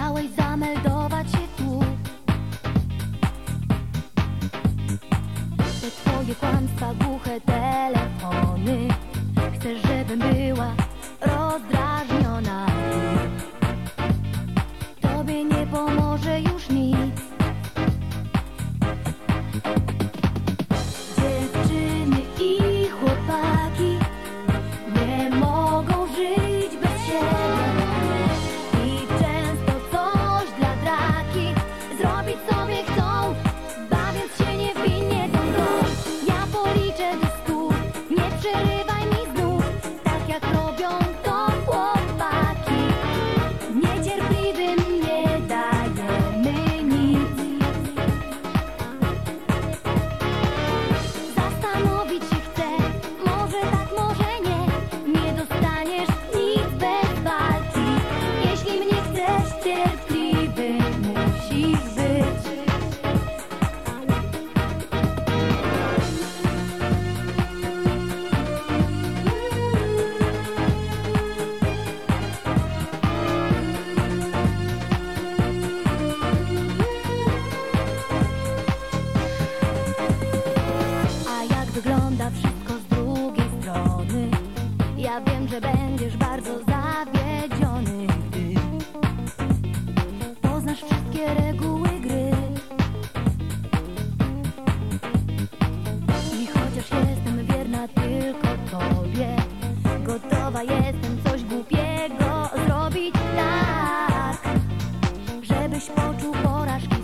Miałeś zameldować się tu. Te twoje kłamstwa, głuche telefony. Chcesz, żebym była rozdrażniona. będziesz bardzo zawiedziony, gdy poznasz wszystkie reguły gry. I chociaż jestem wierna tylko tobie, gotowa jestem coś głupiego zrobić tak, żebyś poczuł porażki.